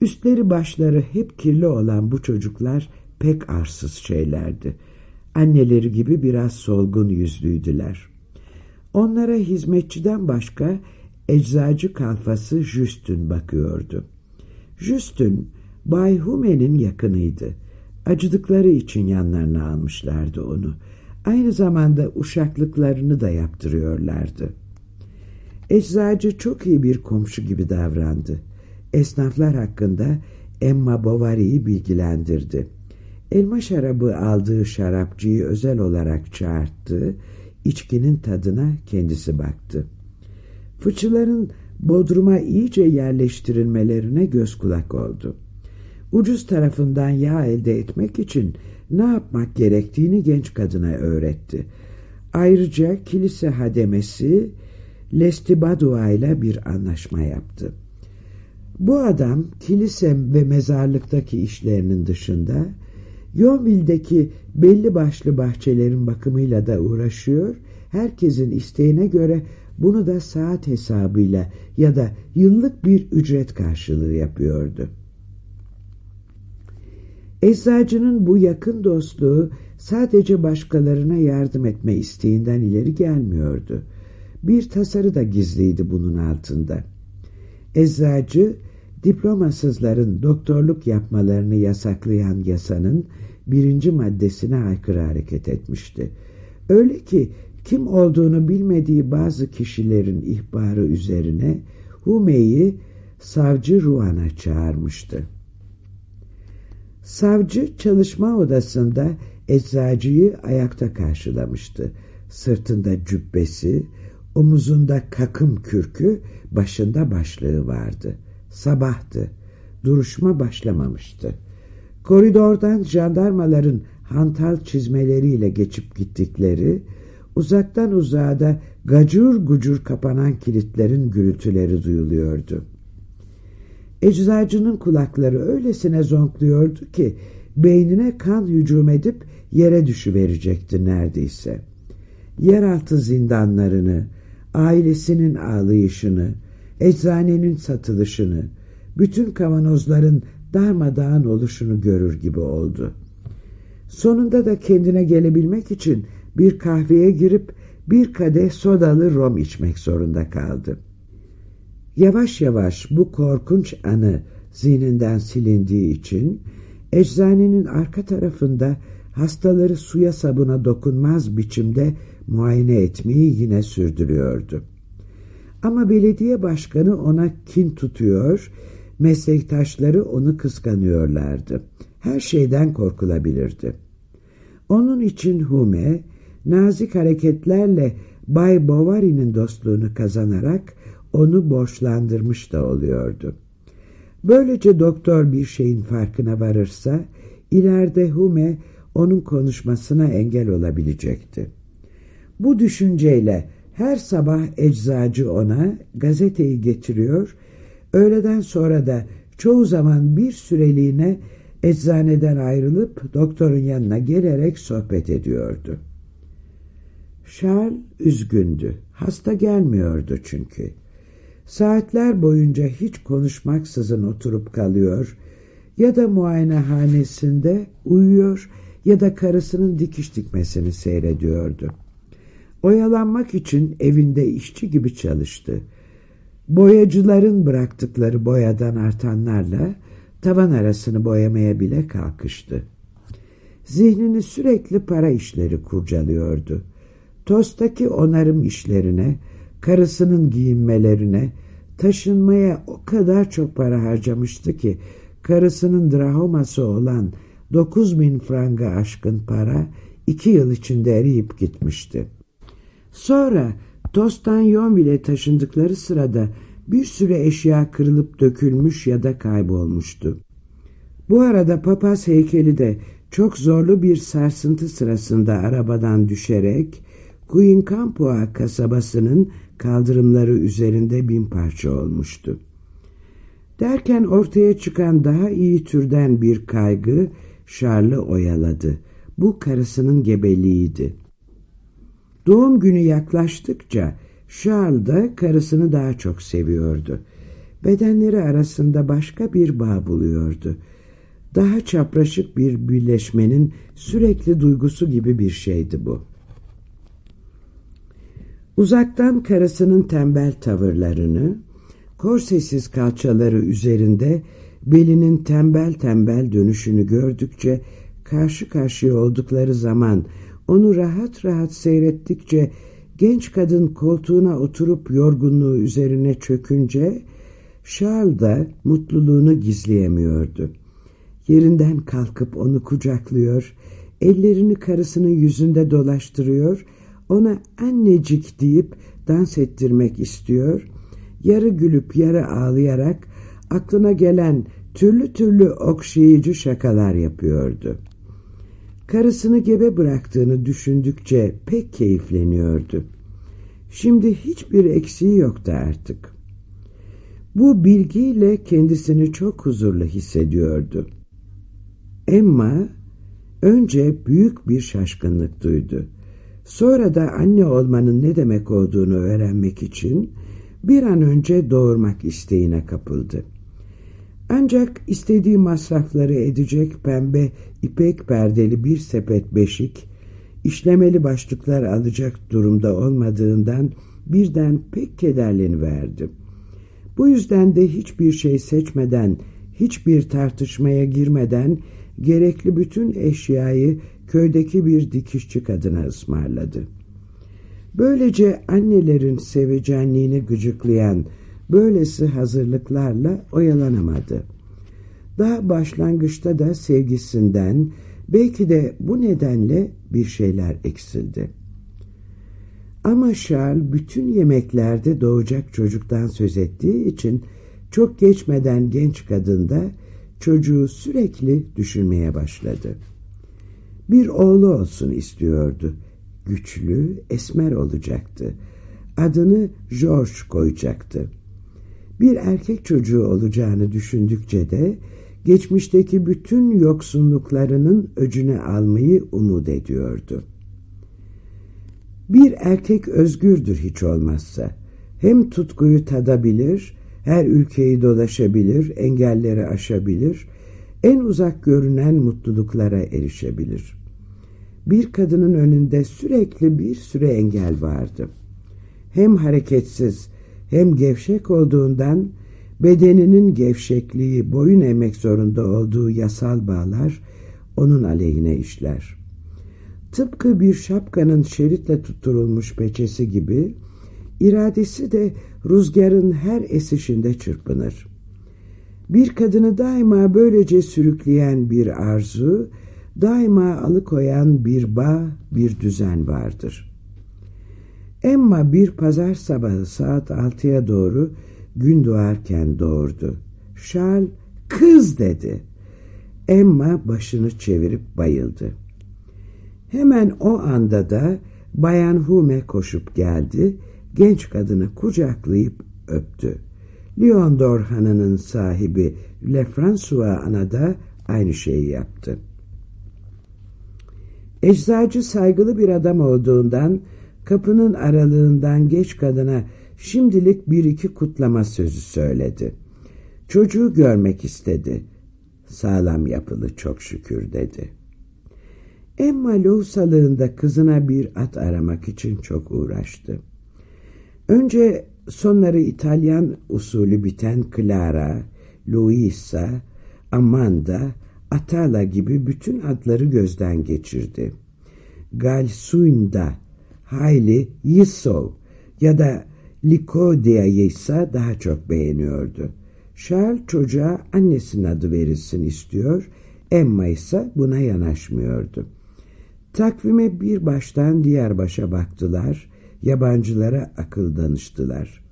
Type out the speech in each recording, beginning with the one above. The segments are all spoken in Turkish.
Üstleri başları hep kirli olan bu çocuklar pek arsız şeylerdi. Anneleri gibi biraz solgun yüzlüydüler. Onlara hizmetçiden başka eczacı kalfası Justün bakıyordu. Justün, Bay Hume'nin yakınıydı. Acıdıkları için yanlarına almışlardı onu. Aynı zamanda uşaklıklarını da yaptırıyorlardı. Eczacı çok iyi bir komşu gibi davrandı. Esnaflar hakkında Emma Bovary'i bilgilendirdi. Elma şarabı aldığı şarapçıyı özel olarak çağırttı, içkinin tadına kendisi baktı. Fıçıların Bodrum'a iyice yerleştirilmelerine göz kulak oldu. Ucuz tarafından yağ elde etmek için ne yapmak gerektiğini genç kadına öğretti. Ayrıca kilise hademesi Lestibadua ile bir anlaşma yaptı. Bu adam kilise ve mezarlıktaki işlerinin dışında Yonville'deki belli başlı bahçelerin bakımıyla da uğraşıyor, herkesin isteğine göre bunu da saat hesabıyla ya da yıllık bir ücret karşılığı yapıyordu. Eczacının bu yakın dostluğu sadece başkalarına yardım etme isteğinden ileri gelmiyordu. Bir tasarı da gizliydi bunun altında. Eczacı, diplomasızların doktorluk yapmalarını yasaklayan yasanın birinci maddesine aykırı hareket etmişti. Öyle ki kim olduğunu bilmediği bazı kişilerin ihbarı üzerine Hume'yi savcı Ruan'a çağırmıştı. Savcı çalışma odasında eczacıyı ayakta karşılamıştı. Sırtında cübbesi, omuzunda kakım kürkü, başında başlığı vardı. Sabahtı. Duruşma başlamamıştı. Koridordan jandarmaların hantal çizmeleriyle geçip gittikleri, uzaktan uzağa da gacur gucur kapanan kilitlerin gürültüleri duyuluyordu. Eczacının kulakları öylesine zonkluyordu ki beynine kan hücum edip yere düşüverecekti neredeyse. Yeraltı zindanlarını, ailesinin ağlayışını, eczanenin satılışını, bütün kavanozların darmadağın oluşunu görür gibi oldu. Sonunda da kendine gelebilmek için bir kahveye girip bir kadeh sodalı rom içmek zorunda kaldı. Yavaş yavaş bu korkunç anı zihninden silindiği için eczanenin arka tarafında hastaları suya sabuna dokunmaz biçimde muayene etmeyi yine sürdürüyordu. Ama belediye başkanı ona kin tutuyor, meslektaşları onu kıskanıyorlardı. Her şeyden korkulabilirdi. Onun için Hume, nazik hareketlerle Bay Bovary'nin dostluğunu kazanarak onu borçlandırmış da oluyordu. Böylece doktor bir şeyin farkına varırsa, ileride Hume onun konuşmasına engel olabilecekti. Bu düşünceyle her sabah eczacı ona gazeteyi getiriyor, öğleden sonra da çoğu zaman bir süreliğine eczaneden ayrılıp doktorun yanına gelerek sohbet ediyordu. Charles üzgündü. Hasta gelmiyordu çünkü. Saatler boyunca hiç konuşmaksızın oturup kalıyor ya da muayenehanesinde uyuyor ya da karısının dikiş dikmesini seyrediyordu. Oyalanmak için evinde işçi gibi çalıştı. Boyacıların bıraktıkları boyadan artanlarla tavan arasını boyamaya bile kalkıştı. Zihnini sürekli para işleri kurcalıyordu. Tostaki onarım işlerine, karısının giyinmelerine, taşınmaya o kadar çok para harcamıştı ki karısının drahoması olan 9 bin franga aşkın para iki yıl içinde eriyip gitmişti. Sonra Tostan Yonville'e taşındıkları sırada bir sürü eşya kırılıp dökülmüş ya da kaybolmuştu. Bu arada papaz heykeli de çok zorlu bir sarsıntı sırasında arabadan düşerek Quincampoa kasabasının kaldırımları üzerinde bin parça olmuştu. Derken ortaya çıkan daha iyi türden bir kaygı Charles'ı oyaladı. Bu karısının gebeliğiydi. Doğum günü yaklaştıkça Charles da karısını daha çok seviyordu. bedenleri arasında başka bir bağ buluyordu. Daha çapraşık bir birleşmenin sürekli duygusu gibi bir şeydi bu. Uzaktan karısının tembel tavırlarını, korsesiz kalçaları üzerinde belinin tembel tembel dönüşünü gördükçe karşı karşıya oldukları zaman onu rahat rahat seyrettikçe genç kadın koltuğuna oturup yorgunluğu üzerine çökünce Charles da mutluluğunu gizleyemiyordu. Yerinden kalkıp onu kucaklıyor, ellerini karısının yüzünde dolaştırıyor, ona annecik deyip dans ettirmek istiyor, yarı gülüp yarı ağlayarak aklına gelen türlü türlü okşayıcı şakalar yapıyordu. Karısını gebe bıraktığını düşündükçe pek keyifleniyordu. Şimdi hiçbir eksiği yoktu artık. Bu bilgiyle kendisini çok huzurlu hissediyordu. Emma önce büyük bir şaşkınlık duydu. Sonra da anne olmanın ne demek olduğunu öğrenmek için bir an önce doğurmak isteğine kapıldı. Ancak istediği masrafları edecek pembe ipek perdeli bir sepet beşik, işlemeli başlıklar alacak durumda olmadığından birden pek kederleniverdi. Bu yüzden de hiçbir şey seçmeden, hiçbir tartışmaya girmeden gerekli bütün eşyayı köydeki bir dikişçi kadına ısmarladı. Böylece annelerin sevecenliğini gıcıklayan böylesi hazırlıklarla oyalanamadı. Daha başlangıçta da sevgisinden belki de bu nedenle bir şeyler eksildi. Ama Charles bütün yemeklerde doğacak çocuktan söz ettiği için çok geçmeden genç kadında çocuğu sürekli düşünmeye başladı. Bir oğlu olsun istiyordu. Güçlü, esmer olacaktı. Adını George koyacaktı. Bir erkek çocuğu olacağını düşündükçe de geçmişteki bütün yoksunluklarının öcüne almayı umut ediyordu. Bir erkek özgürdür hiç olmazsa. Hem tutkuyu tadabilir, her ülkeyi dolaşabilir, engelleri aşabilir, en uzak görünen mutluluklara erişebilir. Bir kadının önünde sürekli bir süre engel vardı. Hem hareketsiz hem gevşek olduğundan bedeninin gevşekliği boyun emek zorunda olduğu yasal bağlar onun aleyhine işler. Tıpkı bir şapkanın şeritle tutturulmuş peçesi gibi iradesi de rüzgarın her esişinde çırpınır. Bir kadını daima böylece sürükleyen bir arzu, daima alıkoyan bir bağ, bir düzen vardır. Emma bir pazar sabahı saat altıya doğru gün doğarken doğurdu. Charles kız dedi. Emma başını çevirip bayıldı. Hemen o anda da Bayan Hume koşup geldi, genç kadını kucaklayıp öptü. Lyon Dorhan'ının sahibi Le François Ana da aynı şeyi yaptı. Eczacı saygılı bir adam olduğundan kapının aralığından geç kadına şimdilik bir iki kutlama sözü söyledi. Çocuğu görmek istedi. Sağlam yapılı çok şükür dedi. Emma lohusalığında kızına bir at aramak için çok uğraştı. Önce sonları İtalyan usulü biten Clara, Luisa, Amanda, Atala gibi bütün adları gözden geçirdi. Galsuinda, Hayli, Yisov ya da Likodia'yı ise daha çok beğeniyordu. Charles çocuğa annesinin adı verilsin istiyor, Emma ise buna yanaşmıyordu. Takvime bir baştan diğer başa baktılar, yabancılara akıl danıştılar.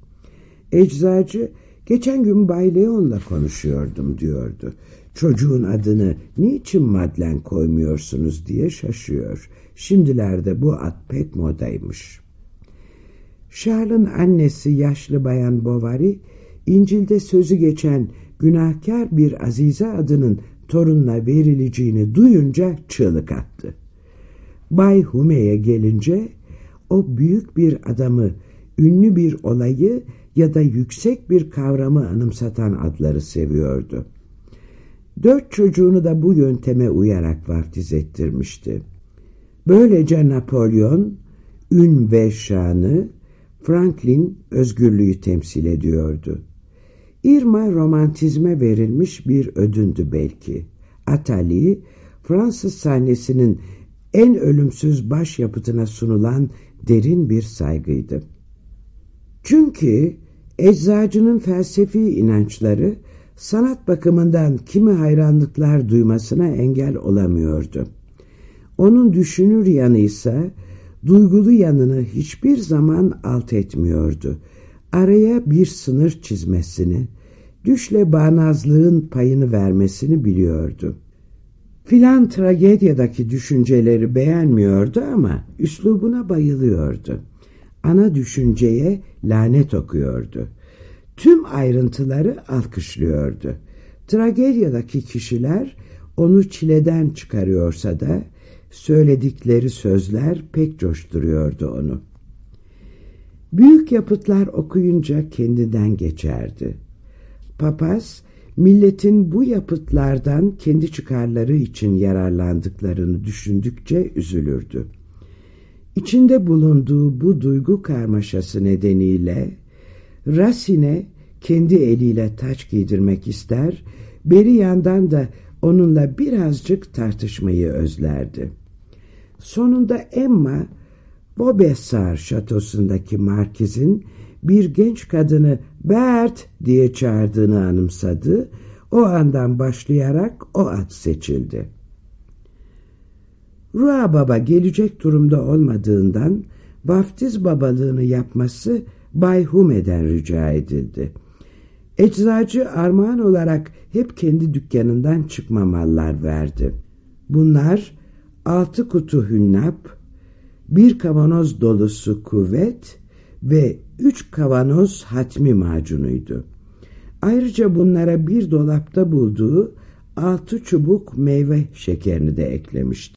Eczacı, geçen gün Bay Leon'la konuşuyordum diyordu. Çocuğun adını niçin Madlen koymuyorsunuz diye şaşıyor. Şimdilerde bu ad pek modaymış. Charles'ın annesi yaşlı bayan Bovary, İncil'de sözü geçen günahkar bir Azize adının torununa verileceğini duyunca çığlık attı. Bay Hume'ye gelince o büyük bir adamı, ünlü bir olayı ya da yüksek bir kavramı anımsatan adları seviyordu. Dört çocuğunu da bu yönteme uyarak vaftiz ettirmişti. Böylece Napolyon, ün ve şanı, Franklin özgürlüğü temsil ediyordu. Irma romantizme verilmiş bir ödündü belki. Atali, Fransız sahnesinin en ölümsüz başyapıtına sunulan derin bir saygıydı. Çünkü eczacının felsefi inançları sanat bakımından kimi hayranlıklar duymasına engel olamıyordu. Onun düşünür yanı ise duygulu yanını hiçbir zaman alt etmiyordu. Araya bir sınır çizmesini, düşle bağnazlığın payını vermesini biliyordu. Filan tragedyadaki düşünceleri beğenmiyordu ama üslubuna bayılıyordu. Ana düşünceye lanet okuyordu. Tüm ayrıntıları alkışlıyordu. Tragedyadaki kişiler onu çileden çıkarıyorsa da söyledikleri sözler pek coşturuyordu onu. Büyük yapıtlar okuyunca kendinden geçerdi. Papaz, milletin bu yapıtlardan kendi çıkarları için yararlandıklarını düşündükçe üzülürdü. İçinde bulunduğu bu duygu karmaşası nedeniyle Racine'e kendi eliyle taç giydirmek ister, beri yandan da onunla birazcık tartışmayı özlerdi. Sonunda Emma, Bobessar şatosundaki markizin bir genç kadını Bert diye çağırdığını anımsadı. O andan başlayarak o ad seçildi. Rua Baba gelecek durumda olmadığından vaftiz babalığını yapması Bay Hume'den rica edildi. Eczacı armağan olarak hep kendi dükkanından çıkma mallar verdi. Bunlar altı kutu hünnap, bir kavanoz dolusu kuvvet ve üç kavanoz hatmi macunuydu. Ayrıca bunlara bir dolapta bulduğu altı çubuk meyve şekerini de eklemişti.